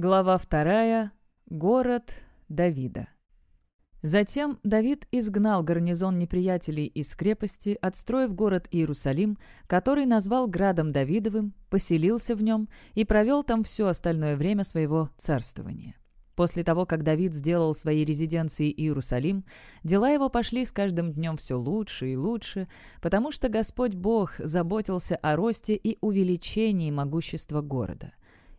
Глава вторая. Город Давида. Затем Давид изгнал гарнизон неприятелей из крепости, отстроив город Иерусалим, который назвал Градом Давидовым, поселился в нем и провел там все остальное время своего царствования. После того, как Давид сделал своей резиденцией Иерусалим, дела его пошли с каждым днем все лучше и лучше, потому что Господь Бог заботился о росте и увеличении могущества города.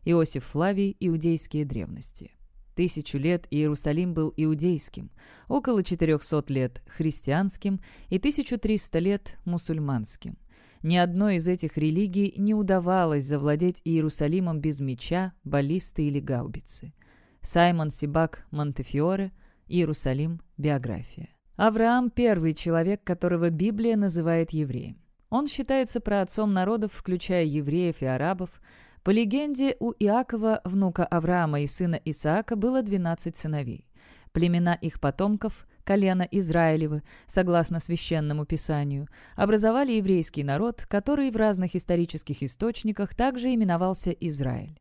Иосиф Флавий «Иудейские древности». Тысячу лет Иерусалим был иудейским, около 400 лет – христианским и 1300 лет – мусульманским. Ни одной из этих религий не удавалось завладеть Иерусалимом без меча, баллисты или гаубицы. Саймон Сибак Монтефиоре, Иерусалим, биография. Авраам – первый человек, которого Библия называет евреем. Он считается праотцом народов, включая евреев и арабов, по легенде, у Иакова, внука Авраама и сына Исаака, было 12 сыновей. Племена их потомков, колено Израилевы, согласно священному писанию, образовали еврейский народ, который в разных исторических источниках также именовался Израиль.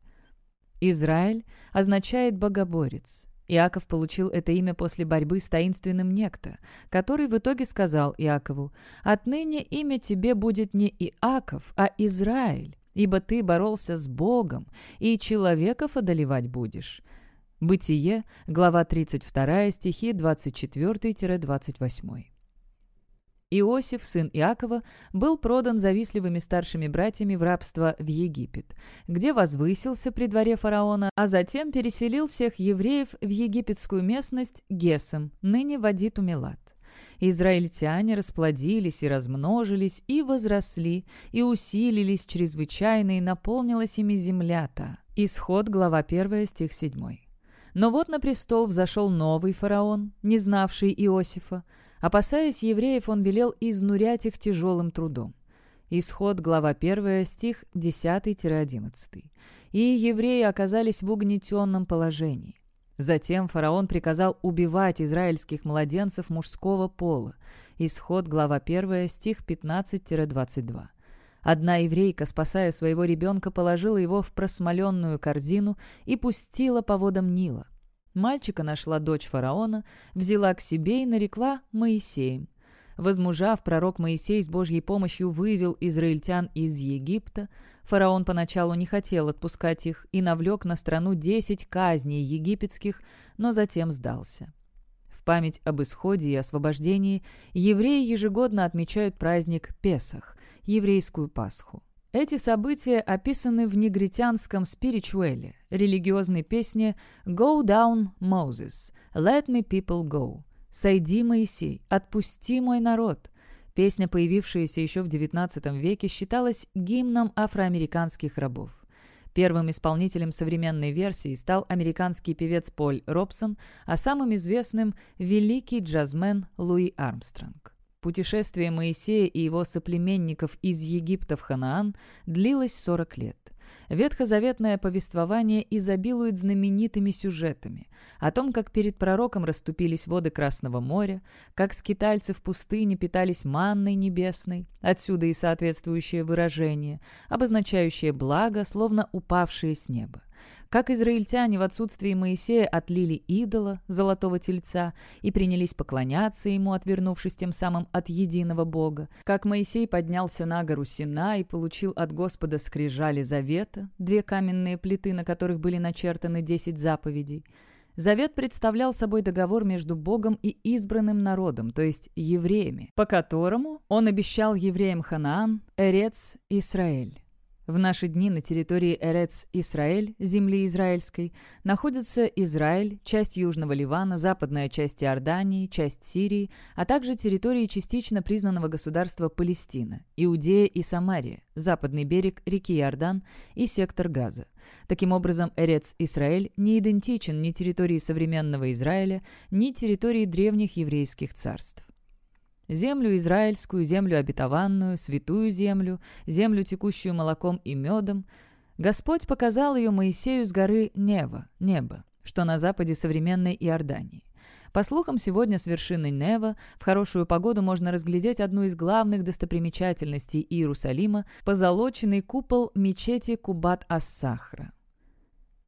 Израиль означает «богоборец». Иаков получил это имя после борьбы с таинственным некто, который в итоге сказал Иакову «Отныне имя тебе будет не Иаков, а Израиль, ибо ты боролся с Богом, и человеков одолевать будешь». Бытие, глава 32, стихи 24-28. Иосиф, сын Иакова, был продан завистливыми старшими братьями в рабство в Египет, где возвысился при дворе фараона, а затем переселил всех евреев в египетскую местность Гесом, ныне Вадиту-Мелат. Израильтяне расплодились и размножились, и возросли, и усилились чрезвычайно, и наполнилась ими земля-то. Исход, глава 1, стих 7. Но вот на престол взошел новый фараон, не знавший Иосифа. Опасаясь евреев, он велел изнурять их тяжелым трудом. Исход, глава 1, стих 10-11. «И евреи оказались в угнетенном положении. Затем фараон приказал убивать израильских младенцев мужского пола. Исход, глава 1, стих 15-22. Одна еврейка, спасая своего ребенка, положила его в просмоленную корзину и пустила по водам Нила. Мальчика нашла дочь фараона, взяла к себе и нарекла Моисеем. Возмужав, пророк Моисей с Божьей помощью вывел израильтян из Египта. Фараон поначалу не хотел отпускать их и навлек на страну десять казней египетских, но затем сдался. В память об исходе и освобождении евреи ежегодно отмечают праздник Песах, еврейскую Пасху. Эти события описаны в негритянском спиричуэле, религиозной песне «Go down, Moses, let me people go», «Сойди, Моисей, отпусти мой народ». Песня, появившаяся еще в XIX веке, считалась гимном афроамериканских рабов. Первым исполнителем современной версии стал американский певец Поль Робсон, а самым известным – великий джазмен Луи Армстронг. Путешествие Моисея и его соплеменников из Египта в Ханаан длилось 40 лет. Ветхозаветное повествование изобилует знаменитыми сюжетами о том, как перед пророком расступились воды Красного моря, как скитальцы в пустыне питались манной небесной, отсюда и соответствующее выражение, обозначающее благо, словно упавшее с неба как израильтяне в отсутствии Моисея отлили идола, золотого тельца, и принялись поклоняться ему, отвернувшись тем самым от единого Бога, как Моисей поднялся на гору Сина и получил от Господа скрижали завета, две каменные плиты, на которых были начертаны десять заповедей. Завет представлял собой договор между Богом и избранным народом, то есть евреями, по которому он обещал евреям Ханаан, Эрец, Израиль. В наши дни на территории Эрец-Исраэль, земли израильской, находятся Израиль, часть Южного Ливана, западная часть Иордании, часть Сирии, а также территории частично признанного государства Палестина, Иудея и Самария, западный берег реки Иордан и сектор Газа. Таким образом, Эрец-Исраэль не идентичен ни территории современного Израиля, ни территории древних еврейских царств землю израильскую, землю обетованную, святую землю, землю, текущую молоком и медом. Господь показал ее Моисею с горы Нева, небо, что на западе современной Иордании. По слухам, сегодня с вершины Нева в хорошую погоду можно разглядеть одну из главных достопримечательностей Иерусалима – позолоченный купол мечети Кубат-ас-Сахра.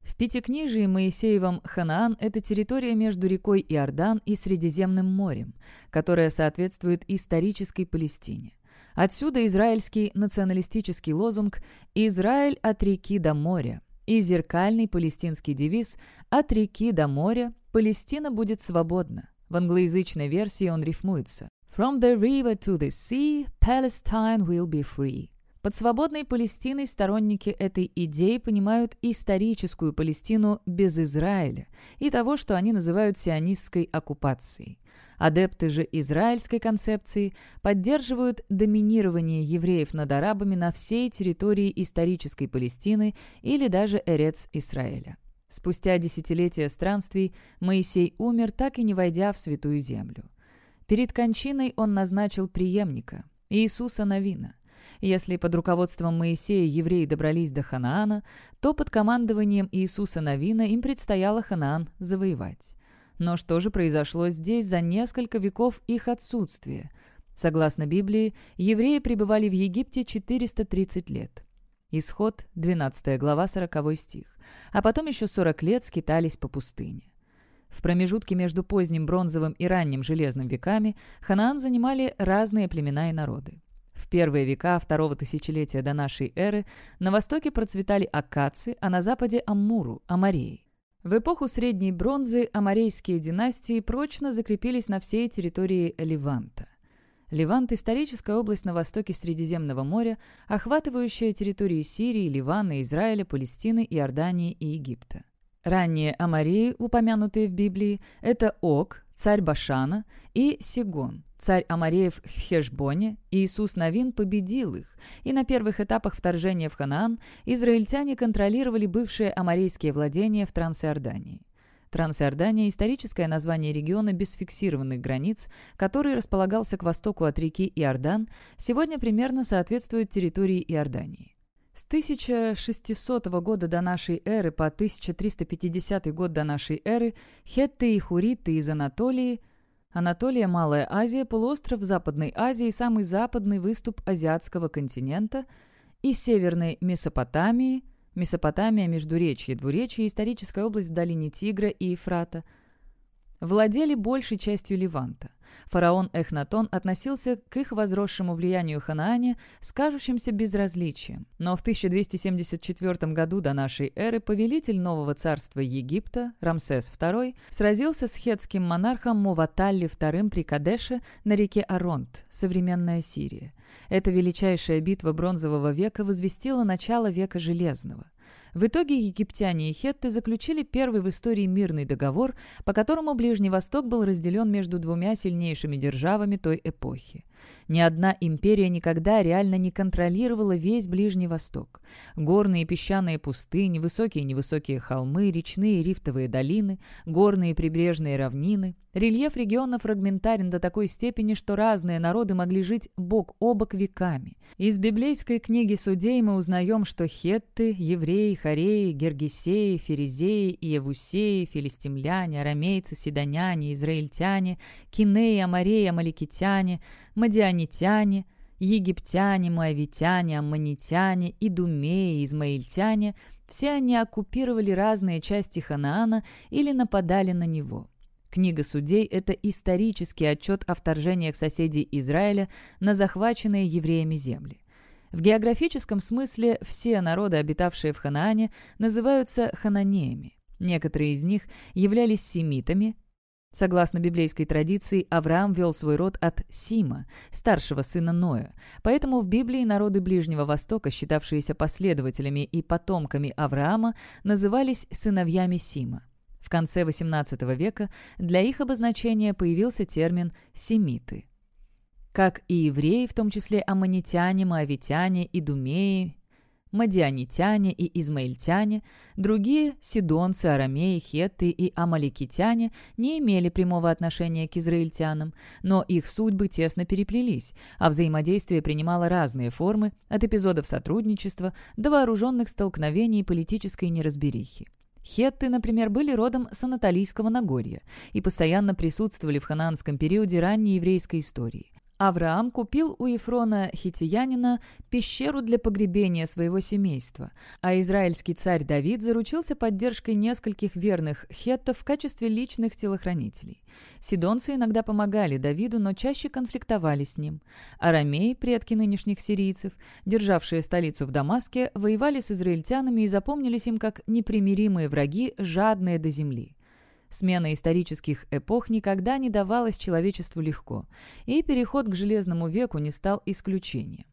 В Пятикнижии Моисеевом Ханаан – это территория между рекой Иордан и Средиземным морем, которая соответствует исторической Палестине. Отсюда израильский националистический лозунг «Израиль от реки до моря» и зеркальный палестинский девиз «От реки до моря Палестина будет свободна». В англоязычной версии он рифмуется «From the river to the sea, Palestine will be free». Под свободной Палестиной сторонники этой идеи понимают историческую Палестину без Израиля и того, что они называют сионистской оккупацией. Адепты же израильской концепции поддерживают доминирование евреев над арабами на всей территории исторической Палестины или даже Эрец Израиля. Спустя десятилетия странствий Моисей умер, так и не войдя в Святую Землю. Перед кончиной он назначил преемника, Иисуса Навина. Если под руководством Моисея евреи добрались до Ханаана, то под командованием Иисуса Навина им предстояло Ханаан завоевать. Но что же произошло здесь за несколько веков их отсутствия? Согласно Библии, евреи пребывали в Египте 430 лет. Исход, 12 глава, 40 стих. А потом еще 40 лет скитались по пустыне. В промежутке между поздним бронзовым и ранним железным веками Ханаан занимали разные племена и народы. В первые века второго тысячелетия до нашей эры на востоке процветали акацы, а на западе – аммуру, амареи. В эпоху Средней бронзы амарейские династии прочно закрепились на всей территории Леванта. Левант – историческая область на востоке Средиземного моря, охватывающая территории Сирии, Ливана, Израиля, Палестины, Иордании и Египта. Ранние амарии, упомянутые в Библии, это Ок, царь Башана, и Сигон, царь Амареев в Хешбоне, Иисус Навин победил их, и на первых этапах вторжения в Ханаан израильтяне контролировали бывшие амарейские владения в Трансиордании. Трансиордания – историческое название региона без фиксированных границ, который располагался к востоку от реки Иордан, сегодня примерно соответствует территории Иордании. С 1600 года до нашей эры по 1350 год до нашей эры хетты и хуриты из Анатолии Анатолия, Малая Азия, полуостров Западной Азии, самый западный выступ азиатского континента, и Северной Месопотамии, Месопотамия, Междуречье, Двуречье, историческая область в долине Тигра и Ефрата – владели большей частью Ливанта. Фараон Эхнатон относился к их возросшему влиянию Ханаане с кажущимся безразличием. Но в 1274 году до нашей эры повелитель нового царства Египта, Рамсес II, сразился с хетским монархом Муваталли II при Кадеше на реке Аронт, современная Сирия. Эта величайшая битва бронзового века возвестила начало века Железного. В итоге египтяне и хетты заключили первый в истории мирный договор, по которому Ближний Восток был разделен между двумя сильнейшими державами той эпохи. Ни одна империя никогда реально не контролировала весь Ближний Восток. Горные песчаные пустыни, высокие и невысокие холмы, речные рифтовые долины, горные прибрежные равнины. Рельеф региона фрагментарен до такой степени, что разные народы могли жить бок о бок веками. Из библейской книги судей мы узнаем, что хетты, евреи, хореи, гергесеи, ферезеи, иевусеи, филистимляне, арамейцы, седоняне, израильтяне, кинеи, амареи, амаликитяне, мадианитяне, египтяне, моавитяне, аммонитяне, идумеи, измаильтяне – все они оккупировали разные части Ханаана или нападали на него. Книга судей – это исторический отчет о вторжениях соседей Израиля на захваченные евреями земли. В географическом смысле все народы, обитавшие в Ханаане, называются хананеями. Некоторые из них являлись семитами, Согласно библейской традиции, Авраам вел свой род от Сима, старшего сына Ноя. Поэтому в Библии народы Ближнего Востока, считавшиеся последователями и потомками Авраама, назывались сыновьями Сима. В конце XVIII века для их обозначения появился термин «семиты». Как и евреи, в том числе аммонитяне, моавитяне, идумеи, мадианитяне и измаильтяне, другие – сидонцы, арамеи, хетты и амаликитяне – не имели прямого отношения к израильтянам, но их судьбы тесно переплелись, а взаимодействие принимало разные формы, от эпизодов сотрудничества до вооруженных столкновений и политической неразберихи. Хетты, например, были родом с Анатолийского Нагорья и постоянно присутствовали в ханаанском периоде ранней еврейской истории. Авраам купил у Ефрона Хитиянина пещеру для погребения своего семейства, а израильский царь Давид заручился поддержкой нескольких верных хеттов в качестве личных телохранителей. Сидонцы иногда помогали Давиду, но чаще конфликтовали с ним. Арамеи, предки нынешних сирийцев, державшие столицу в Дамаске, воевали с израильтянами и запомнились им как непримиримые враги, жадные до земли. Смена исторических эпох никогда не давалась человечеству легко, и переход к Железному веку не стал исключением.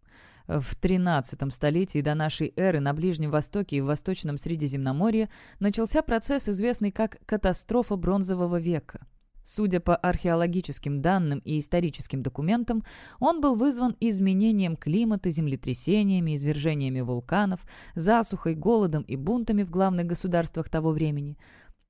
В XIII столетии до нашей эры на Ближнем Востоке и в Восточном Средиземноморье начался процесс, известный как «катастрофа бронзового века». Судя по археологическим данным и историческим документам, он был вызван изменением климата, землетрясениями, извержениями вулканов, засухой, голодом и бунтами в главных государствах того времени.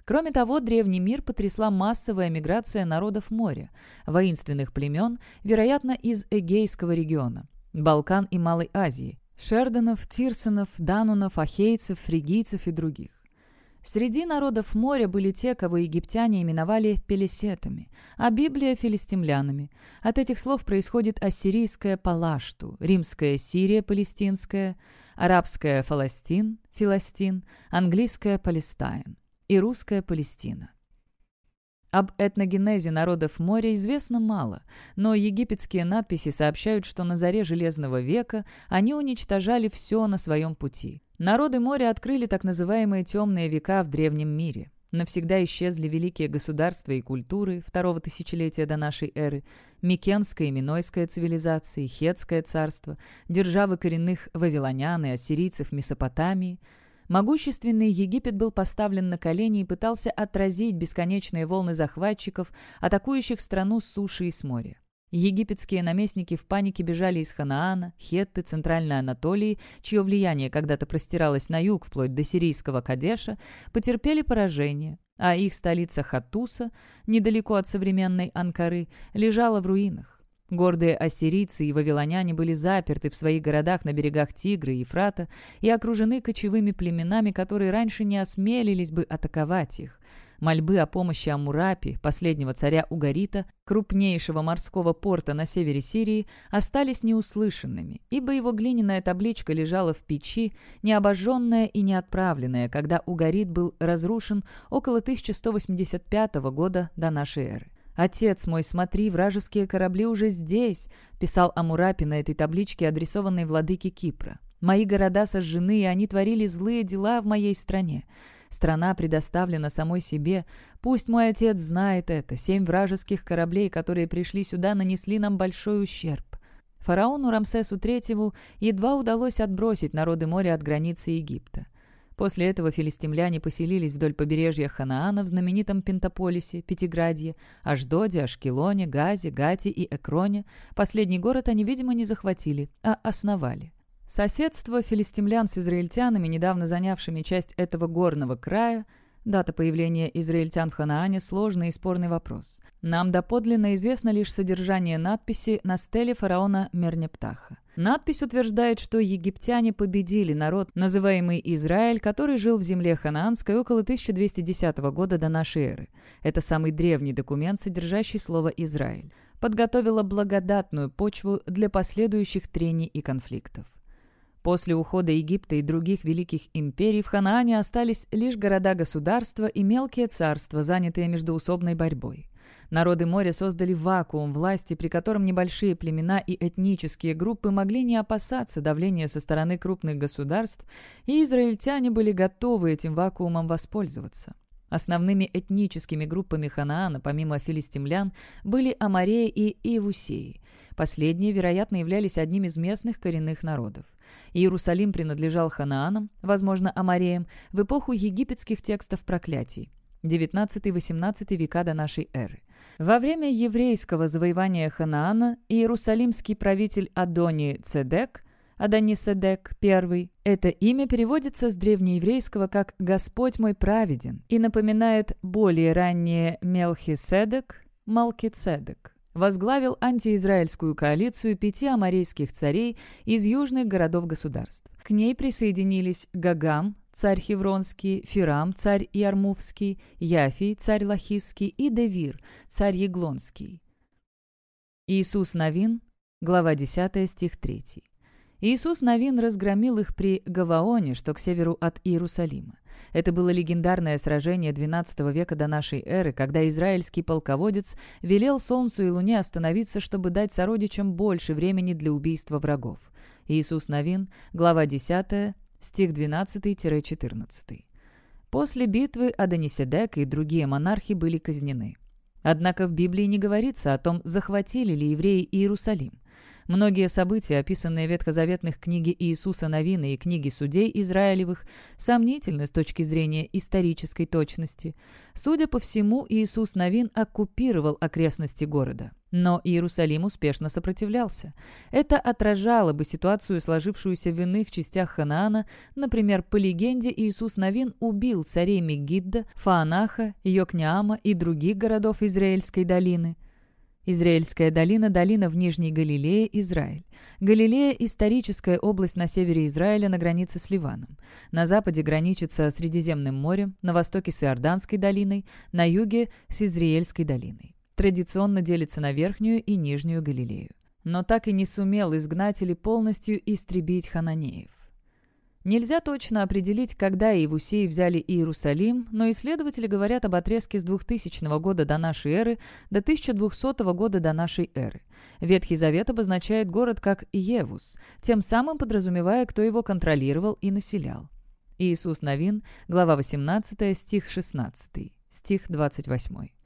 Кроме того, древний мир потрясла массовая миграция народов моря, воинственных племен, вероятно, из Эгейского региона, Балкан и Малой Азии, Шердонов, Тирсонов, Данунов, Ахейцев, Фригийцев и других. Среди народов моря были те, кого египтяне именовали пелесетами, а Библия – филистимлянами. От этих слов происходит ассирийское Палашту, римская Сирия палестинская, арабская Фаластин, Филастин, английская Палестайн и русская Палестина. Об этногенезе народов моря известно мало, но египетские надписи сообщают, что на заре Железного века они уничтожали все на своем пути. Народы моря открыли так называемые темные века в древнем мире. Навсегда исчезли великие государства и культуры второго тысячелетия до нашей эры, Микенская и Минойская цивилизации, Хетское царство, державы коренных вавилонян и ассирийцев Месопотамии – Могущественный Египет был поставлен на колени и пытался отразить бесконечные волны захватчиков, атакующих страну с суши и с моря. Египетские наместники в панике бежали из Ханаана, Хетты, Центральной Анатолии, чье влияние когда-то простиралось на юг вплоть до сирийского Кадеша, потерпели поражение, а их столица Хатуса, недалеко от современной Анкары, лежала в руинах. Гордые ассирийцы и вавилоняне были заперты в своих городах на берегах Тигра и Ефрата и окружены кочевыми племенами, которые раньше не осмелились бы атаковать их. Мольбы о помощи Амурапи, последнего царя Угарита, крупнейшего морского порта на севере Сирии, остались неуслышанными, ибо его глиняная табличка лежала в печи, необожженная и неотправленная, когда Угарит был разрушен около 1185 года до нашей эры. «Отец мой, смотри, вражеские корабли уже здесь», — писал Амурапи на этой табличке, адресованной владыке Кипра. «Мои города сожжены, и они творили злые дела в моей стране. Страна предоставлена самой себе. Пусть мой отец знает это. Семь вражеских кораблей, которые пришли сюда, нанесли нам большой ущерб. Фараону Рамсесу III едва удалось отбросить народы моря от границы Египта. После этого филистимляне поселились вдоль побережья Ханаана в знаменитом Пентаполисе, Пятиградье, Аждоде, Ашкелоне, Газе, Гате и Экроне. Последний город они, видимо, не захватили, а основали. Соседство филистимлян с израильтянами, недавно занявшими часть этого горного края, Дата появления израильтян в Ханаане – сложный и спорный вопрос. Нам доподлинно известно лишь содержание надписи на стеле фараона Мернептаха. Надпись утверждает, что египтяне победили народ, называемый Израиль, который жил в земле ханаанской около 1210 года до нашей эры. Это самый древний документ, содержащий слово «Израиль». Подготовила благодатную почву для последующих трений и конфликтов. После ухода Египта и других великих империй в Ханаане остались лишь города-государства и мелкие царства, занятые междоусобной борьбой. Народы моря создали вакуум власти, при котором небольшие племена и этнические группы могли не опасаться давления со стороны крупных государств, и израильтяне были готовы этим вакуумом воспользоваться. Основными этническими группами Ханаана, помимо филистимлян, были Амареи и Иевусеи. Последние, вероятно, являлись одним из местных коренных народов. Иерусалим принадлежал ханаанам, возможно, амареям, в эпоху египетских текстов проклятий. 19-18 века до нашей эры. Во время еврейского завоевания Ханаана иерусалимский правитель Адони Цедек, Адониседек I, это имя переводится с древнееврейского как «Господь мой праведен» и напоминает более раннее Мелхиседек, Малкицедек возглавил антиизраильскую коалицию пяти амарейских царей из южных городов-государств. К ней присоединились Гагам, царь Хевронский, Фирам, царь Ярмувский, Яфий, царь Лахисский и Девир, царь Еглонский. Иисус Навин, глава 10, стих 3. Иисус Навин разгромил их при Гаваоне, что к северу от Иерусалима. Это было легендарное сражение XII века до нашей эры, когда израильский полководец велел Солнцу и Луне остановиться, чтобы дать сородичам больше времени для убийства врагов. Иисус Навин, глава 10, стих 12-14. После битвы Адониседек и другие монархи были казнены. Однако в Библии не говорится о том, захватили ли евреи Иерусалим. Многие события, описанные в ветхозаветных книге Иисуса Новины и книге судей Израилевых, сомнительны с точки зрения исторической точности. Судя по всему, Иисус Новин оккупировал окрестности города. Но Иерусалим успешно сопротивлялся. Это отражало бы ситуацию, сложившуюся в иных частях Ханаана. Например, по легенде Иисус Новин убил царей Мегидда, Фаанаха, Йокняама и других городов Израильской долины – Израильская долина – долина в Нижней Галилее, Израиль. Галилея – историческая область на севере Израиля на границе с Ливаном. На западе граничит со Средиземным морем, на востоке с Иорданской долиной, на юге – с Израильской долиной. Традиционно делится на Верхнюю и Нижнюю Галилею. Но так и не сумел изгнать или полностью истребить хананеев. Нельзя точно определить, когда Иевусеи взяли Иерусалим, но исследователи говорят об отрезке с 2000 года до нашей эры до 1200 года до нашей эры. Ветхий Завет обозначает город как Иевус, тем самым подразумевая, кто его контролировал и населял. Иисус Новин, глава 18, стих 16, стих 28.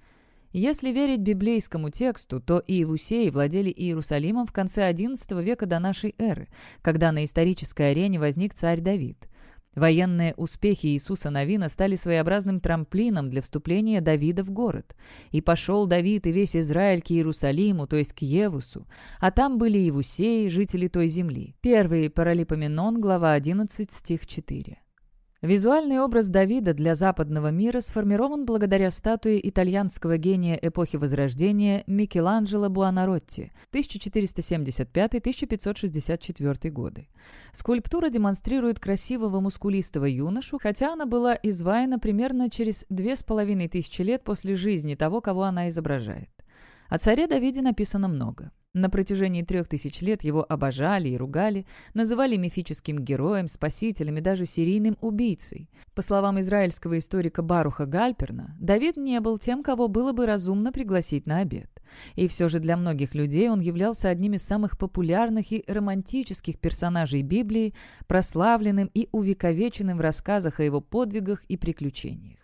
Если верить библейскому тексту, то Иевусеи владели Иерусалимом в конце XI века до нашей эры, когда на исторической арене возник царь Давид. Военные успехи Иисуса Новина стали своеобразным трамплином для вступления Давида в город. «И пошел Давид и весь Израиль к Иерусалиму, то есть к Евусу, а там были Иевусеи, жители той земли». Первый Паралипоменон, глава 11, стих 4. Визуальный образ Давида для западного мира сформирован благодаря статуе итальянского гения эпохи Возрождения Микеланджело Буонаротти 1475-1564 годы. Скульптура демонстрирует красивого мускулистого юношу, хотя она была изваяна примерно через две с половиной тысячи лет после жизни того, кого она изображает. О царе Давиде написано много. На протяжении трех тысяч лет его обожали и ругали, называли мифическим героем, спасителем и даже серийным убийцей. По словам израильского историка Баруха Гальперна, Давид не был тем, кого было бы разумно пригласить на обед. И все же для многих людей он являлся одним из самых популярных и романтических персонажей Библии, прославленным и увековеченным в рассказах о его подвигах и приключениях.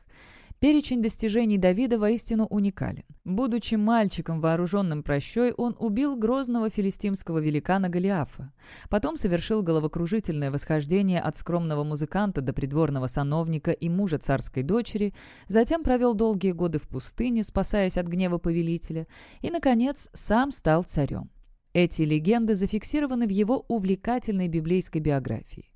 Перечень достижений Давида воистину уникален. Будучи мальчиком, вооруженным прощой, он убил грозного филистимского великана Голиафа. Потом совершил головокружительное восхождение от скромного музыканта до придворного сановника и мужа царской дочери, затем провел долгие годы в пустыне, спасаясь от гнева повелителя, и, наконец, сам стал царем. Эти легенды зафиксированы в его увлекательной библейской биографии.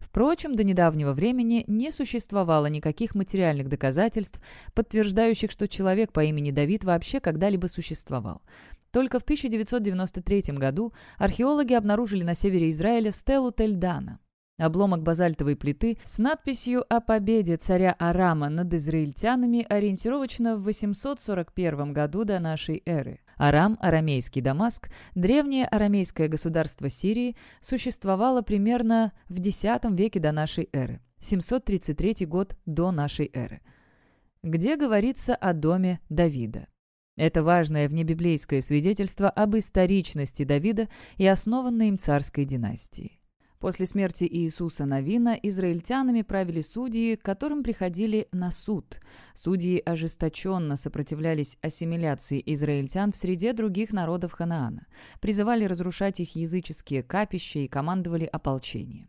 Впрочем, до недавнего времени не существовало никаких материальных доказательств, подтверждающих, что человек по имени Давид вообще когда-либо существовал. Только в 1993 году археологи обнаружили на севере Израиля стелу Тельдана, Обломок базальтовой плиты с надписью о победе царя Арама над израильтянами ориентировочно в 841 году до нашей эры. Арам, арамейский Дамаск, древнее арамейское государство Сирии, существовало примерно в X веке до нашей эры, 733 год до нашей эры, где говорится о доме Давида. Это важное внебиблейское свидетельство об историчности Давида и основанной им царской династии. После смерти Иисуса Навина израильтянами правили судьи, к которым приходили на суд. Судьи ожесточенно сопротивлялись ассимиляции израильтян в среде других народов Ханаана, призывали разрушать их языческие капища и командовали ополчением.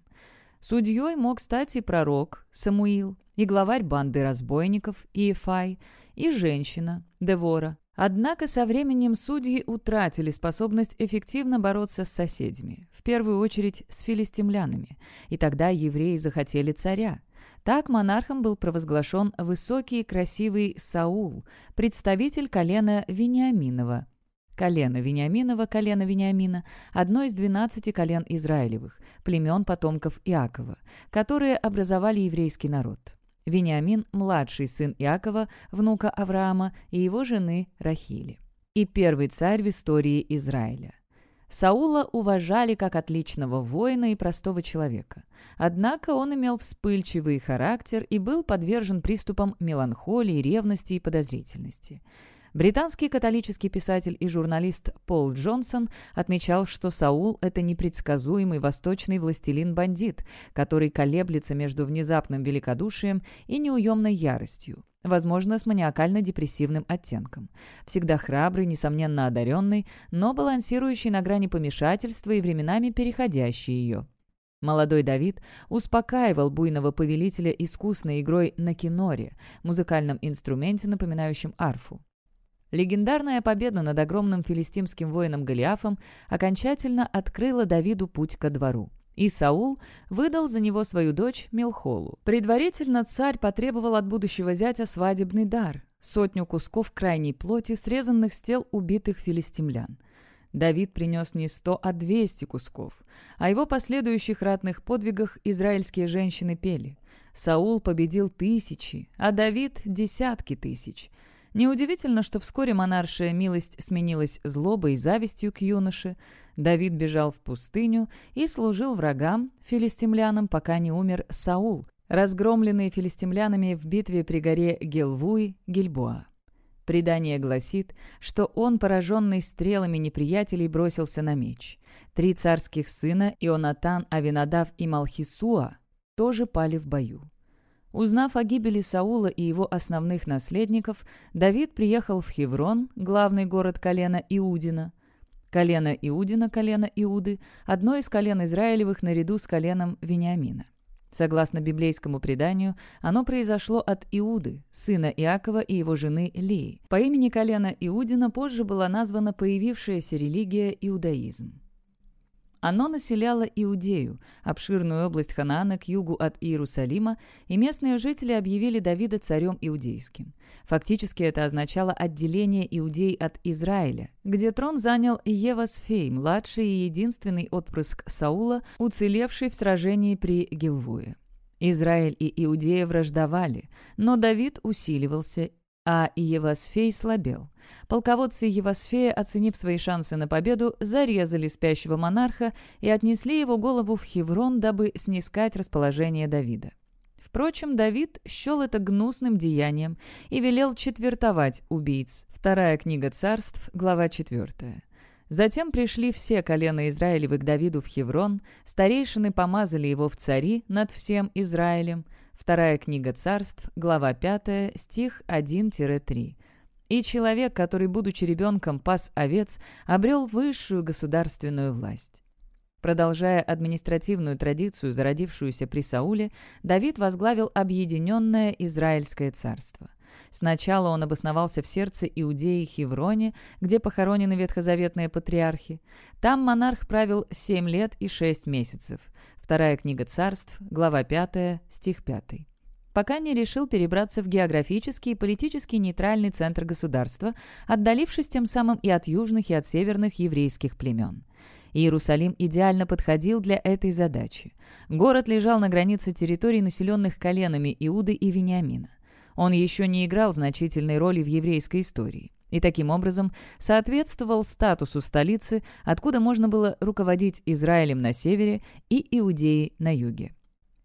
Судьей мог стать и пророк Самуил, и главарь банды разбойников Иефай, и женщина Девора, Однако со временем судьи утратили способность эффективно бороться с соседями, в первую очередь с филистимлянами, и тогда евреи захотели царя. Так монархом был провозглашен высокий и красивый Саул, представитель колена Вениаминова. Колено Вениаминова, колено Вениамина – одно из двенадцати колен Израилевых, племен потомков Иакова, которые образовали еврейский народ. Вениамин – младший сын Иакова, внука Авраама и его жены Рахили. И первый царь в истории Израиля. Саула уважали как отличного воина и простого человека. Однако он имел вспыльчивый характер и был подвержен приступам меланхолии, ревности и подозрительности. Британский католический писатель и журналист Пол Джонсон отмечал, что Саул – это непредсказуемый восточный властелин-бандит, который колеблется между внезапным великодушием и неуемной яростью возможно, с маниакально-депрессивным оттенком. Всегда храбрый, несомненно одаренный, но балансирующий на грани помешательства и временами переходящий ее. Молодой Давид успокаивал буйного повелителя искусной игрой на киноре, музыкальном инструменте, напоминающем арфу. Легендарная победа над огромным филистимским воином Голиафом окончательно открыла Давиду путь ко двору. И Саул выдал за него свою дочь Милхолу. Предварительно царь потребовал от будущего зятя свадебный дар – сотню кусков крайней плоти, срезанных с тел убитых филистимлян. Давид принес не сто, а двести кусков. О его последующих ратных подвигах израильские женщины пели. Саул победил тысячи, а Давид – десятки тысяч – Неудивительно, что вскоре монаршая милость сменилась злобой и завистью к юноше. Давид бежал в пустыню и служил врагам, филистимлянам, пока не умер Саул, разгромленный филистимлянами в битве при горе Гелвуй, Гильбоа. Предание гласит, что он, пораженный стрелами неприятелей, бросился на меч. Три царских сына, Ионатан, Авинадав и Малхисуа, тоже пали в бою. Узнав о гибели Саула и его основных наследников, Давид приехал в Хеврон, главный город колена Иудина. Колено Иудина, колено Иуды, одно из колен Израилевых наряду с коленом Вениамина. Согласно библейскому преданию, оно произошло от Иуды, сына Иакова и его жены Лии. По имени колена Иудина позже была названа появившаяся религия иудаизм. Оно населяло Иудею, обширную область Ханаана к югу от Иерусалима, и местные жители объявили Давида царем иудейским. Фактически это означало отделение Иудей от Израиля, где трон занял Евасфей, младший и единственный отпрыск Саула, уцелевший в сражении при Гилвуе. Израиль и Иудея враждовали, но Давид усиливался а Евасфей слабел. Полководцы Евасфея, оценив свои шансы на победу, зарезали спящего монарха и отнесли его голову в Хеврон, дабы снискать расположение Давида. Впрочем, Давид счел это гнусным деянием и велел четвертовать убийц. Вторая книга царств, глава 4. Затем пришли все колена Израилевы к Давиду в Хеврон, старейшины помазали его в цари над всем Израилем, Вторая книга царств, глава 5, стих 1-3. «И человек, который, будучи ребенком, пас овец, обрел высшую государственную власть». Продолжая административную традицию, зародившуюся при Сауле, Давид возглавил объединенное Израильское царство. Сначала он обосновался в сердце Иудеи Хевроне, где похоронены ветхозаветные патриархи. Там монарх правил семь лет и шесть месяцев. Вторая книга царств, глава 5, стих 5. Пока не решил перебраться в географический и политически нейтральный центр государства, отдалившись тем самым и от южных, и от северных еврейских племен. Иерусалим идеально подходил для этой задачи. Город лежал на границе территорий, населенных коленами Иуды и Вениамина. Он еще не играл значительной роли в еврейской истории и таким образом соответствовал статусу столицы, откуда можно было руководить Израилем на севере и Иудеей на юге.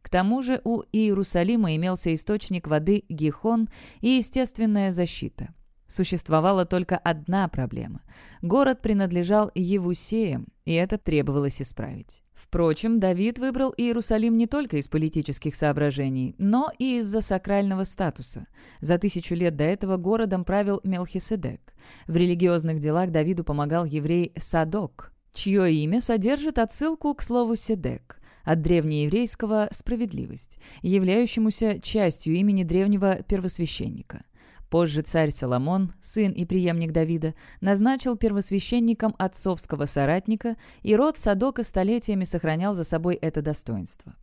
К тому же у Иерусалима имелся источник воды Гихон и естественная защита. Существовала только одна проблема. Город принадлежал Евусеям, и это требовалось исправить. Впрочем, Давид выбрал Иерусалим не только из политических соображений, но и из-за сакрального статуса. За тысячу лет до этого городом правил Мелхиседек. В религиозных делах Давиду помогал еврей Садок, чье имя содержит отсылку к слову «седек», от древнееврейского «справедливость», являющемуся частью имени древнего первосвященника. Позже царь Соломон, сын и преемник Давида, назначил первосвященником отцовского соратника, и род Садока столетиями сохранял за собой это достоинство.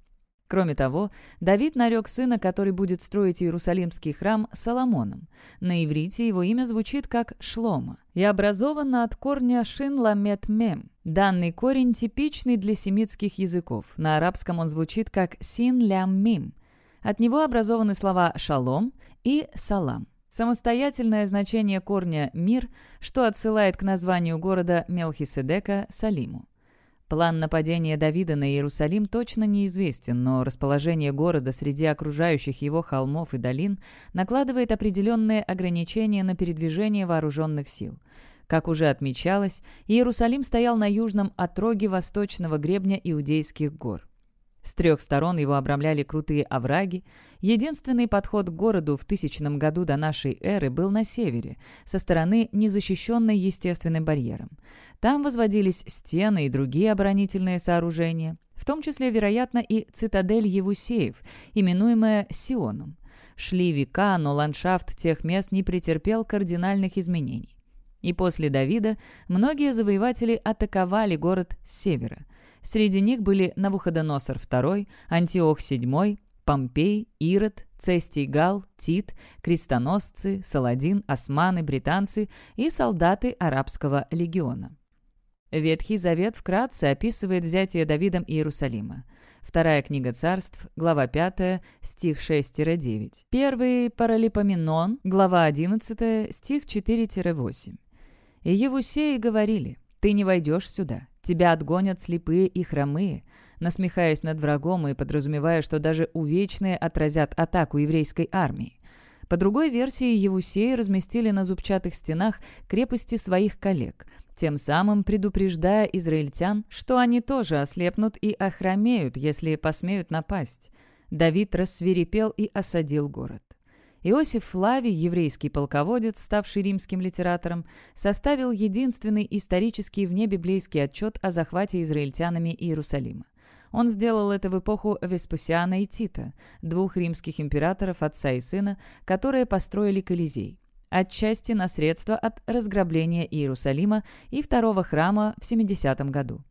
Кроме того, Давид нарек сына, который будет строить Иерусалимский храм, Соломоном. На иврите его имя звучит как Шлома и образовано от корня Шин Ламет Мем. Данный корень типичный для семитских языков. На арабском он звучит как Син Лям Мим. От него образованы слова «шалом» и «салам». Самостоятельное значение корня «мир», что отсылает к названию города Мелхиседека Салиму. План нападения Давида на Иерусалим точно неизвестен, но расположение города среди окружающих его холмов и долин накладывает определенные ограничения на передвижение вооруженных сил. Как уже отмечалось, Иерусалим стоял на южном отроге восточного гребня Иудейских гор. С трех сторон его обрамляли крутые овраги. Единственный подход к городу в тысячном году до нашей эры был на севере, со стороны, незащищенной естественным барьером. Там возводились стены и другие оборонительные сооружения, в том числе, вероятно, и цитадель Евусеев, именуемая Сионом. Шли века, но ландшафт тех мест не претерпел кардинальных изменений. И после Давида многие завоеватели атаковали город с севера – Среди них были Навуходоносор II, Антиох VII, Помпей, Ирод, Цестий Гал, Тит, крестоносцы, Саладин, османы, британцы и солдаты арабского легиона. Ветхий Завет вкратце описывает взятие Давидом Иерусалима. Вторая книга царств, глава 5, стих 6-9. Первый Паралипоменон, глава 11, стих 4-8. «И Евусеи говорили, «Ты не войдешь сюда, Тебя отгонят слепые и хромые, насмехаясь над врагом и подразумевая, что даже увечные отразят атаку еврейской армии. По другой версии, Евусеи разместили на зубчатых стенах крепости своих коллег, тем самым предупреждая израильтян, что они тоже ослепнут и охромеют, если посмеют напасть. Давид рассверепел и осадил город. Иосиф Флавий, еврейский полководец, ставший римским литератором, составил единственный исторический внебиблейский отчет о захвате израильтянами Иерусалима. Он сделал это в эпоху Веспасиана и Тита, двух римских императоров, отца и сына, которые построили Колизей отчасти на средства от разграбления Иерусалима и второго храма в 70 году.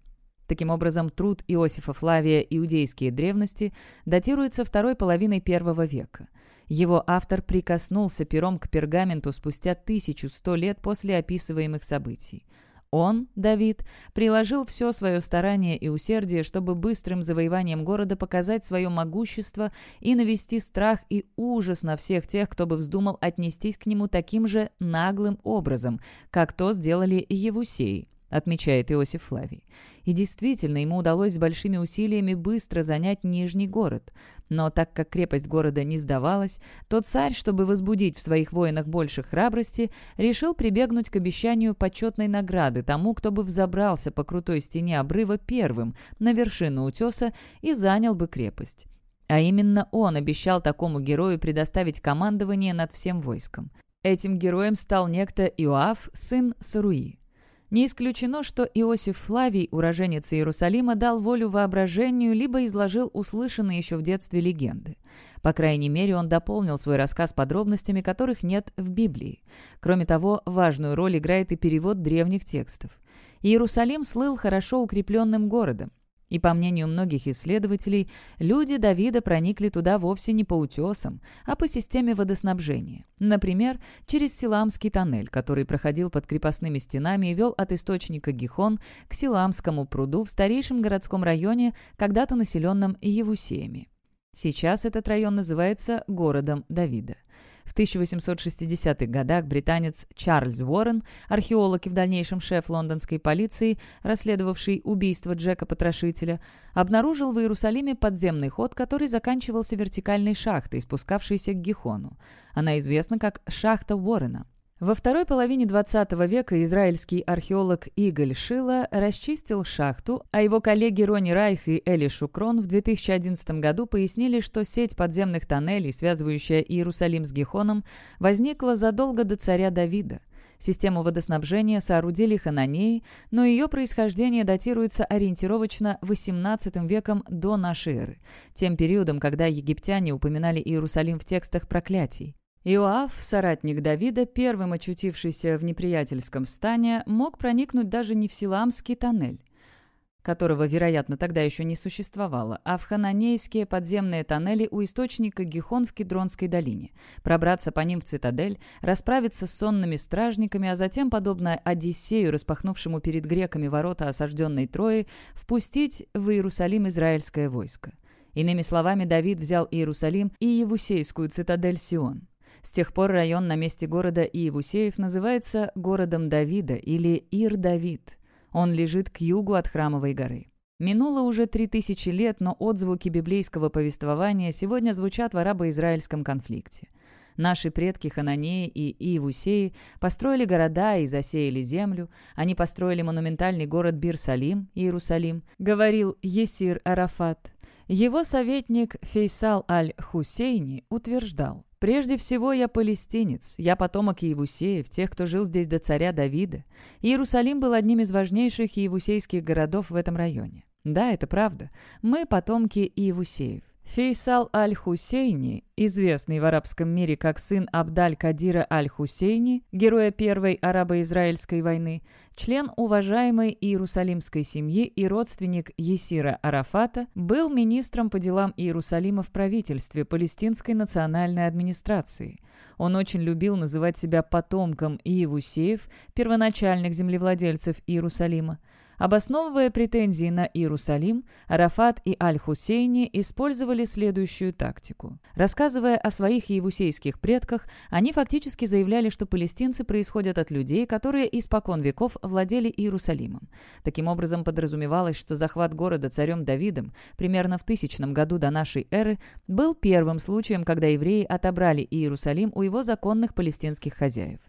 Таким образом, труд Иосифа Флавия «Иудейские древности» датируется второй половиной первого века. Его автор прикоснулся пером к пергаменту спустя 1100 лет после описываемых событий. Он, Давид, приложил все свое старание и усердие, чтобы быстрым завоеванием города показать свое могущество и навести страх и ужас на всех тех, кто бы вздумал отнестись к нему таким же наглым образом, как то сделали Евусеи отмечает Иосиф Флавий. И действительно, ему удалось с большими усилиями быстро занять Нижний город. Но так как крепость города не сдавалась, то царь, чтобы возбудить в своих воинах больше храбрости, решил прибегнуть к обещанию почетной награды тому, кто бы взобрался по крутой стене обрыва первым на вершину утеса и занял бы крепость. А именно он обещал такому герою предоставить командование над всем войском. Этим героем стал некто Иоав, сын Саруи. Не исключено, что Иосиф Флавий, уроженец Иерусалима, дал волю воображению, либо изложил услышанные еще в детстве легенды. По крайней мере, он дополнил свой рассказ подробностями, которых нет в Библии. Кроме того, важную роль играет и перевод древних текстов. Иерусалим слыл хорошо укрепленным городом. И по мнению многих исследователей, люди Давида проникли туда вовсе не по утесам, а по системе водоснабжения. Например, через Силамский тоннель, который проходил под крепостными стенами и вел от источника Гихон к Силамскому пруду в старейшем городском районе, когда-то населенном Евусеями. Сейчас этот район называется городом Давида. В 1860-х годах британец Чарльз Уоррен, археолог и в дальнейшем шеф лондонской полиции, расследовавший убийство Джека Потрошителя, обнаружил в Иерусалиме подземный ход, который заканчивался вертикальной шахтой, спускавшейся к Гихону. Она известна как «шахта Уоррена». Во второй половине XX века израильский археолог Иголь Шила расчистил шахту, а его коллеги Рони Райх и Эли Шукрон в 2011 году пояснили, что сеть подземных тоннелей, связывающая Иерусалим с Гихоном, возникла задолго до царя Давида. Систему водоснабжения соорудили хананеи, но ее происхождение датируется ориентировочно XVIII веком до эры, тем периодом, когда египтяне упоминали Иерусалим в текстах проклятий. Иоав, соратник Давида, первым очутившийся в неприятельском стане, мог проникнуть даже не в Силамский тоннель, которого, вероятно, тогда еще не существовало, а в хананейские подземные тоннели у источника Гихон в Кедронской долине, пробраться по ним в цитадель, расправиться с сонными стражниками, а затем, подобно Одиссею, распахнувшему перед греками ворота осажденной Трои, впустить в Иерусалим израильское войско. Иными словами, Давид взял Иерусалим и Евусейскую цитадель Сион. С тех пор район на месте города Иевусеев называется городом Давида или Ир-Давид. Он лежит к югу от Храмовой горы. Минуло уже три тысячи лет, но отзвуки библейского повествования сегодня звучат в арабо-израильском конфликте. Наши предки Хананеи и Иевусеи построили города и засеяли землю. Они построили монументальный город Бир-Салим, Иерусалим, говорил Есир Арафат. Его советник Фейсал Аль-Хусейни утверждал, «Прежде всего я палестинец, я потомок Иевусеев, тех, кто жил здесь до царя Давида. Иерусалим был одним из важнейших иевусейских городов в этом районе. Да, это правда. Мы потомки Иевусеев. Фейсал аль-Хусейни, известный в арабском мире как сын Абдаль-Кадира аль-Хусейни, героя Первой арабо-израильской войны, член уважаемой иерусалимской семьи и родственник Есира Арафата, был министром по делам Иерусалима в правительстве Палестинской национальной администрации. Он очень любил называть себя потомком Иевусеев, первоначальных землевладельцев Иерусалима. Обосновывая претензии на Иерусалим, Арафат и Аль-Хусейни использовали следующую тактику. Рассказывая о своих иевусейских предках, они фактически заявляли, что палестинцы происходят от людей, которые испокон веков владели Иерусалимом. Таким образом, подразумевалось, что захват города царем Давидом примерно в тысячном году до нашей эры был первым случаем, когда евреи отобрали Иерусалим у его законных палестинских хозяев.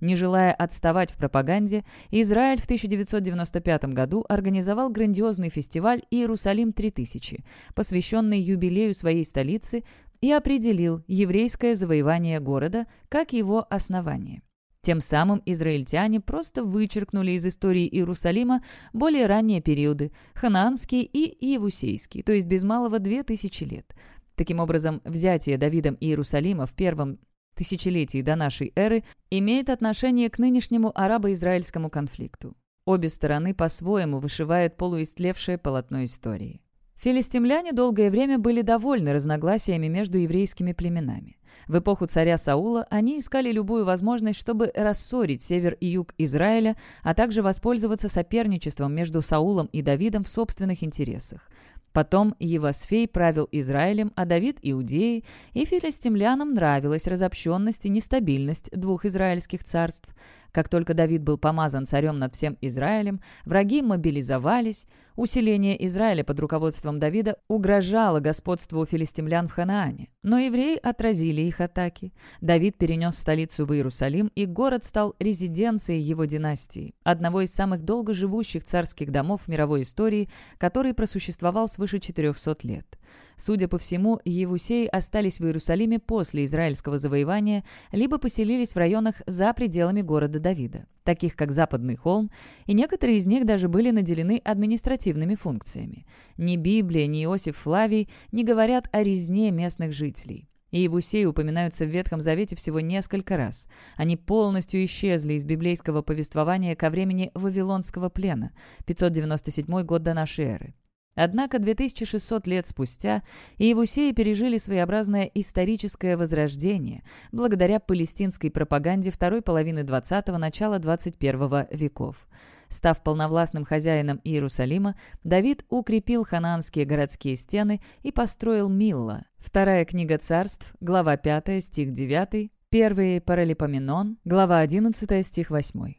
Не желая отставать в пропаганде, Израиль в 1995 году организовал грандиозный фестиваль «Иерусалим-3000», посвященный юбилею своей столицы, и определил еврейское завоевание города как его основание. Тем самым израильтяне просто вычеркнули из истории Иерусалима более ранние периоды – ханаанский и иевусейский, то есть без малого 2000 лет. Таким образом, взятие Давидом Иерусалима в первом тысячелетий до нашей эры имеет отношение к нынешнему арабо-израильскому конфликту. Обе стороны по-своему вышивают полуистлевшее полотно истории. Филистимляне долгое время были довольны разногласиями между еврейскими племенами. В эпоху царя Саула они искали любую возможность, чтобы рассорить север и юг Израиля, а также воспользоваться соперничеством между Саулом и Давидом в собственных интересах. Потом Евосфей правил Израилем, а Давид – Иудеей, и филистимлянам нравилась разобщенность и нестабильность двух израильских царств. Как только Давид был помазан царем над всем Израилем, враги мобилизовались. Усиление Израиля под руководством Давида угрожало господству филистимлян в Ханаане. Но евреи отразили их атаки. Давид перенес столицу в Иерусалим, и город стал резиденцией его династии, одного из самых долгоживущих царских домов мировой истории, который просуществовал свыше 400 лет. Судя по всему, Евусеи остались в Иерусалиме после израильского завоевания, либо поселились в районах за пределами города Давида, таких как Западный холм, и некоторые из них даже были наделены административными функциями. Ни Библия, ни Иосиф Флавий не говорят о резне местных жителей. И Евусеи упоминаются в Ветхом Завете всего несколько раз. Они полностью исчезли из библейского повествования ко времени Вавилонского плена, 597 год до нашей эры. Однако 2600 лет спустя Иевусеи пережили своеобразное историческое возрождение благодаря палестинской пропаганде второй половины 20-го, начала 21 веков. Став полновластным хозяином Иерусалима, Давид укрепил хананские городские стены и построил Милла. Вторая книга царств, глава 5, стих 9, первый Паралипоменон, глава 11, стих 8.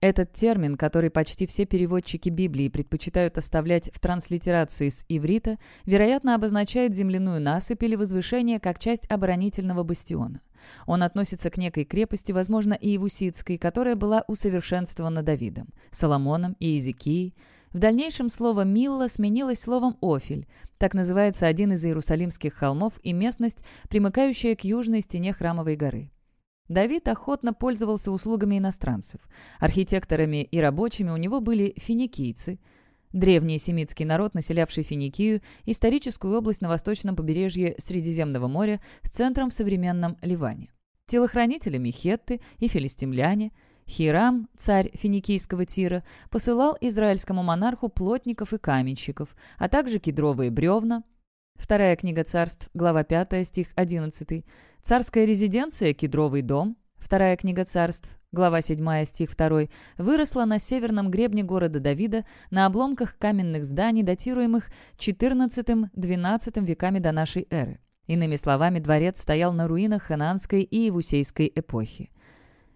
Этот термин, который почти все переводчики Библии предпочитают оставлять в транслитерации с иврита, вероятно, обозначает земляную насыпь или возвышение как часть оборонительного бастиона. Он относится к некой крепости, возможно, иевуситской, которая была усовершенствована Давидом, Соломоном и Иезекией. В дальнейшем слово «милла» сменилось словом «офель». Так называется один из иерусалимских холмов и местность, примыкающая к южной стене Храмовой горы. Давид охотно пользовался услугами иностранцев. Архитекторами и рабочими у него были финикийцы, древний семитский народ, населявший Финикию, историческую область на восточном побережье Средиземного моря с центром в современном Ливане. Телохранителями хетты и филистимляне – Хирам, царь финикийского Тира, посылал израильскому монарху плотников и каменщиков, а также кедровые бревна. Вторая книга царств, глава 5, стих 11. Царская резиденция «Кедровый дом», вторая книга царств, глава 7, стих 2, выросла на северном гребне города Давида на обломках каменных зданий, датируемых XIV-XII веками до нашей эры. Иными словами, дворец стоял на руинах хананской и Иевусейской эпохи.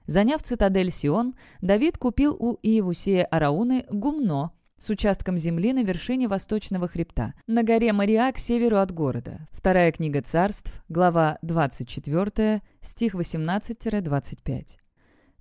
Заняв цитадель Сион, Давид купил у Иевусея Арауны гумно с участком земли на вершине восточного хребта, на горе Мария к северу от города. Вторая книга царств, глава 24, стих 18-25.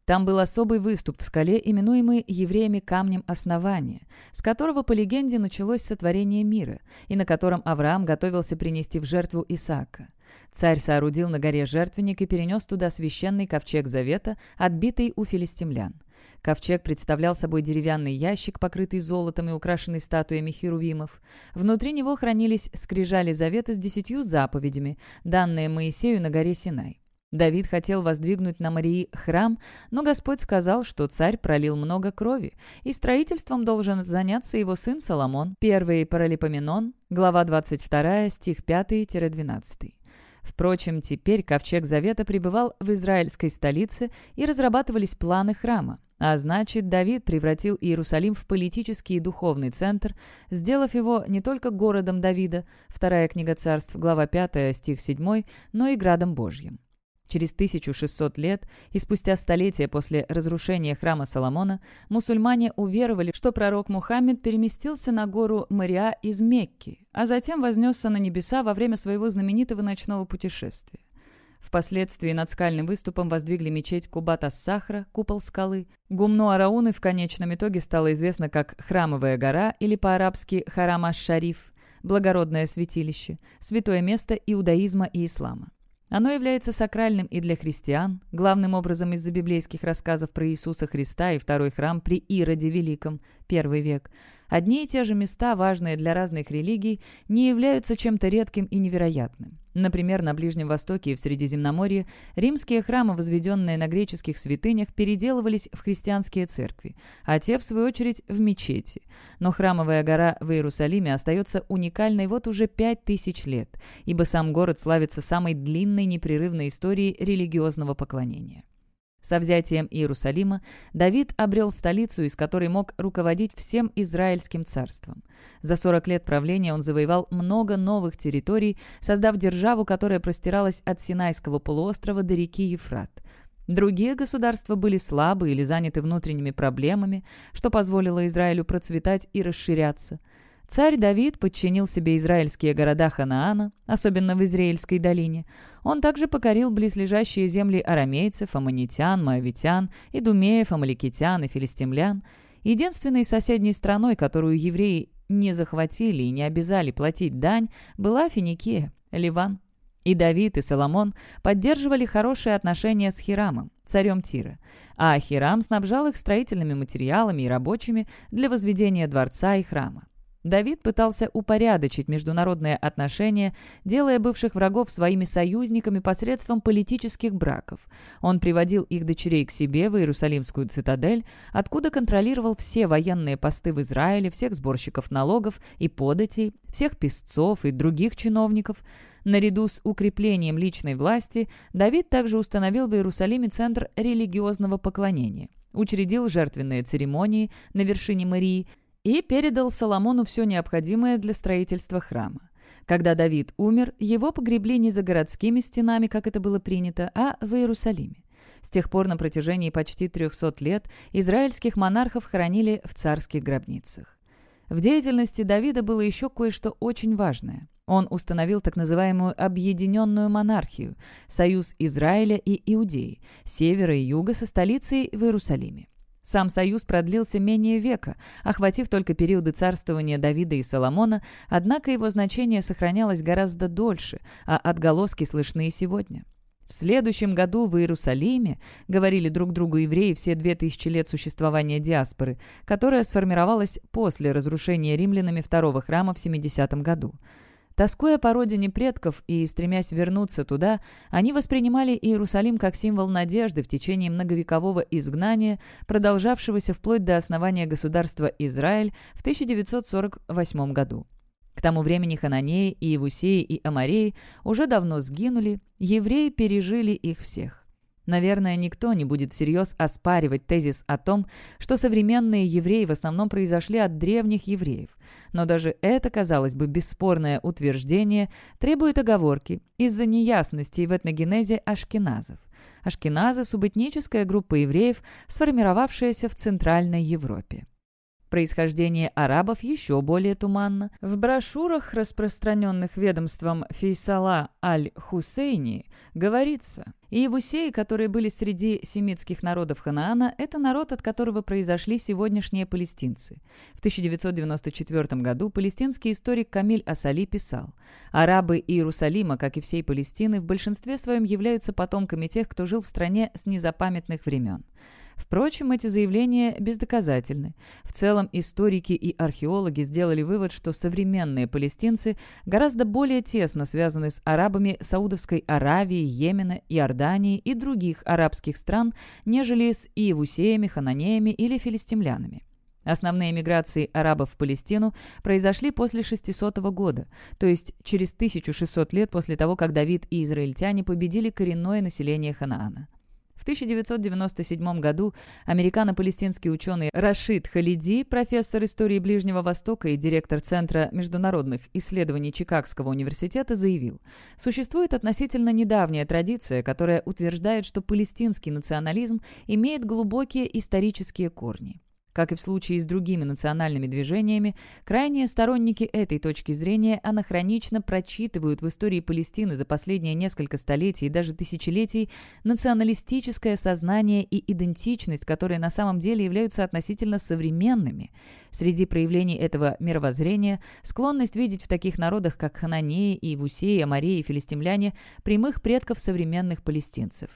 Там был особый выступ в скале, именуемый евреями камнем основания, с которого, по легенде, началось сотворение мира, и на котором Авраам готовился принести в жертву Исаака. Царь соорудил на горе жертвенник и перенес туда священный ковчег завета, отбитый у филистимлян. Ковчег представлял собой деревянный ящик, покрытый золотом и украшенный статуями херувимов. Внутри него хранились скрижали завета с десятью заповедями, данные Моисею на горе Синай. Давид хотел воздвигнуть на Марии храм, но Господь сказал, что царь пролил много крови, и строительством должен заняться его сын Соломон. Первый Паралипоменон, глава 22, стих 5-12. Впрочем, теперь Ковчег Завета пребывал в израильской столице и разрабатывались планы храма. А значит, Давид превратил Иерусалим в политический и духовный центр, сделав его не только городом Давида, вторая книга царств, глава 5, стих 7, но и градом Божьим. Через 1600 лет и спустя столетия после разрушения храма Соломона мусульмане уверовали, что пророк Мухаммед переместился на гору Мария из Мекки, а затем вознесся на небеса во время своего знаменитого ночного путешествия. Впоследствии над скальным выступом воздвигли мечеть Кубат-ас-Сахра, купол скалы. Гумну Арауны в конечном итоге стало известно как Храмовая гора или по-арабски Харам аш-Шариф, благородное святилище, святое место иудаизма и ислама. Оно является сакральным и для христиан, главным образом из-за библейских рассказов про Иисуса Христа и второй храм при Ироде Великом, первый век. Одни и те же места, важные для разных религий, не являются чем-то редким и невероятным. Например, на Ближнем Востоке и в Средиземноморье римские храмы, возведенные на греческих святынях, переделывались в христианские церкви, а те, в свою очередь, в мечети. Но храмовая гора в Иерусалиме остается уникальной вот уже пять тысяч лет, ибо сам город славится самой длинной непрерывной историей религиозного поклонения. Со взятием Иерусалима Давид обрел столицу, из которой мог руководить всем Израильским царством. За 40 лет правления он завоевал много новых территорий, создав державу, которая простиралась от Синайского полуострова до реки Ефрат. Другие государства были слабы или заняты внутренними проблемами, что позволило Израилю процветать и расширяться – Царь Давид подчинил себе израильские города Ханаана, особенно в Израильской долине. Он также покорил близлежащие земли арамейцев, аммонитян, моавитян, идумеев, амаликитян и филистимлян. Единственной соседней страной, которую евреи не захватили и не обязали платить дань, была Финикия, Ливан. И Давид, и Соломон поддерживали хорошие отношения с Хирамом, царем Тира, а Хирам снабжал их строительными материалами и рабочими для возведения дворца и храма. Давид пытался упорядочить международные отношения, делая бывших врагов своими союзниками посредством политических браков. Он приводил их дочерей к себе в Иерусалимскую цитадель, откуда контролировал все военные посты в Израиле, всех сборщиков налогов и податей, всех писцов и других чиновников. Наряду с укреплением личной власти Давид также установил в Иерусалиме центр религиозного поклонения учредил жертвенные церемонии на вершине Марии, и передал Соломону все необходимое для строительства храма. Когда Давид умер, его погребли не за городскими стенами, как это было принято, а в Иерусалиме. С тех пор на протяжении почти 300 лет израильских монархов хоронили в царских гробницах. В деятельности Давида было еще кое-что очень важное. Он установил так называемую объединенную монархию, союз Израиля и Иудеи, севера и юга со столицей в Иерусалиме. Сам союз продлился менее века, охватив только периоды царствования Давида и Соломона, однако его значение сохранялось гораздо дольше, а отголоски слышны и сегодня. В следующем году в Иерусалиме, говорили друг другу евреи все две тысячи лет существования диаспоры, которая сформировалась после разрушения римлянами второго храма в 70 году – Тоскуя по родине предков и стремясь вернуться туда, они воспринимали Иерусалим как символ надежды в течение многовекового изгнания, продолжавшегося вплоть до основания государства Израиль в 1948 году. К тому времени Хананеи, Иевусеи и Амареи уже давно сгинули, евреи пережили их всех. Наверное, никто не будет всерьез оспаривать тезис о том, что современные евреи в основном произошли от древних евреев. Но даже это, казалось бы, бесспорное утверждение требует оговорки из-за неясностей в этногенезе ашкеназов. Ашкеназы – субэтническая группа евреев, сформировавшаяся в Центральной Европе. Происхождение арабов еще более туманно. В брошюрах, распространенных ведомством Фейсала Аль-Хусейни, говорится, Иевусеи, которые были среди семитских народов Ханаана, это народ, от которого произошли сегодняшние палестинцы. В 1994 году палестинский историк Камиль Асали писал, «Арабы Иерусалима, как и всей Палестины, в большинстве своем являются потомками тех, кто жил в стране с незапамятных времен». Впрочем, эти заявления бездоказательны. В целом, историки и археологи сделали вывод, что современные палестинцы гораздо более тесно связаны с арабами Саудовской Аравии, Йемена, Иордании и других арабских стран, нежели с иевусеями, хананеями или филистимлянами. Основные миграции арабов в Палестину произошли после 600 года, то есть через 1600 лет после того, как Давид и израильтяне победили коренное население Ханаана. В 1997 году американо-палестинский ученый Рашид Халиди, профессор истории Ближнего Востока и директор Центра международных исследований Чикагского университета, заявил, существует относительно недавняя традиция, которая утверждает, что палестинский национализм имеет глубокие исторические корни. Как и в случае с другими национальными движениями, крайние сторонники этой точки зрения анахронично прочитывают в истории Палестины за последние несколько столетий и даже тысячелетий националистическое сознание и идентичность, которые на самом деле являются относительно современными. Среди проявлений этого мировоззрения склонность видеть в таких народах, как Хананеи, Иевусеи, Амарии и Филистимляне, прямых предков современных палестинцев.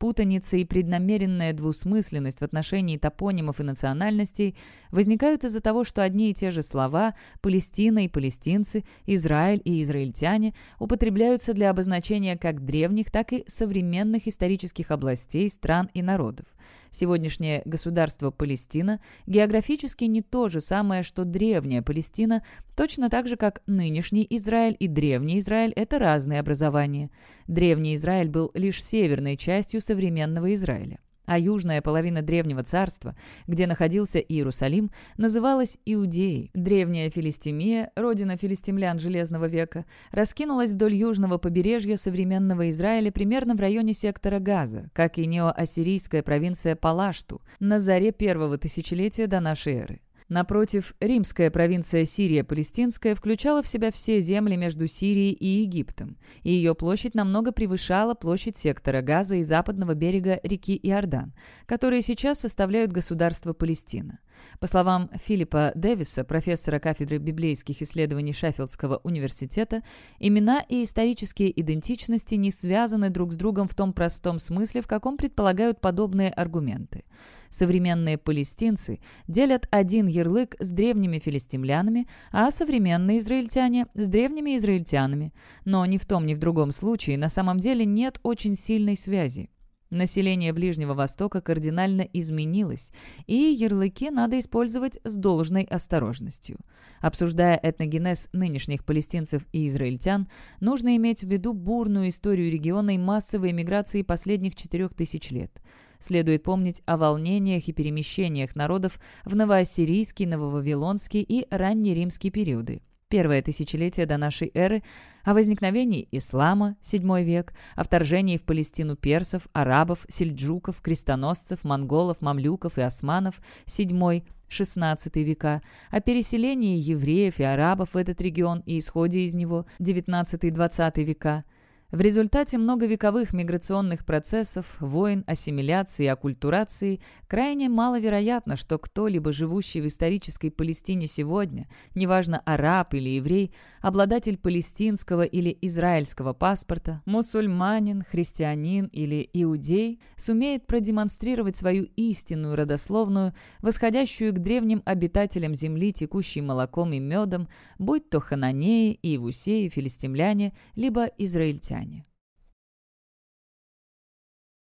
Путаница и преднамеренная двусмысленность в отношении топонимов и национальностей возникают из-за того, что одни и те же слова «Палестина» и «палестинцы», «Израиль» и «израильтяне» употребляются для обозначения как древних, так и современных исторических областей, стран и народов. Сегодняшнее государство Палестина географически не то же самое, что древняя Палестина, точно так же, как нынешний Израиль и древний Израиль – это разные образования. Древний Израиль был лишь северной частью современного Израиля а южная половина Древнего Царства, где находился Иерусалим, называлась Иудеей. Древняя Филистимия, родина филистимлян Железного века, раскинулась вдоль южного побережья современного Израиля примерно в районе сектора Газа, как и неоассирийская провинция Палашту, на заре первого тысячелетия до нашей эры. Напротив, римская провинция Сирия-Палестинская включала в себя все земли между Сирией и Египтом, и ее площадь намного превышала площадь сектора Газа и западного берега реки Иордан, которые сейчас составляют государство Палестина. По словам Филиппа Дэвиса, профессора кафедры библейских исследований Шеффилдского университета, имена и исторические идентичности не связаны друг с другом в том простом смысле, в каком предполагают подобные аргументы. Современные палестинцы делят один ярлык с древними филистимлянами, а современные израильтяне – с древними израильтянами. Но ни в том, ни в другом случае на самом деле нет очень сильной связи. Население Ближнего Востока кардинально изменилось, и ярлыки надо использовать с должной осторожностью. Обсуждая этногенез нынешних палестинцев и израильтян, нужно иметь в виду бурную историю региона и массовой миграции последних четырех тысяч лет – Следует помнить о волнениях и перемещениях народов в новоассирийский, нововавилонский и раннеримский периоды. Первое тысячелетие до нашей эры, о возникновении ислама, VII век, о вторжении в Палестину персов, арабов, сельджуков, крестоносцев, монголов, мамлюков и османов, VII XVI века, о переселении евреев и арабов в этот регион и исходе из него, XIX-XX века – в результате многовековых миграционных процессов, войн, ассимиляции и оккультурации крайне маловероятно, что кто-либо, живущий в исторической Палестине сегодня, неважно араб или еврей, обладатель палестинского или израильского паспорта, мусульманин, христианин или иудей, сумеет продемонстрировать свою истинную родословную, восходящую к древним обитателям земли, текущей молоком и медом, будь то хананеи, иевусеи, филистимляне, либо израильтяне дыхание.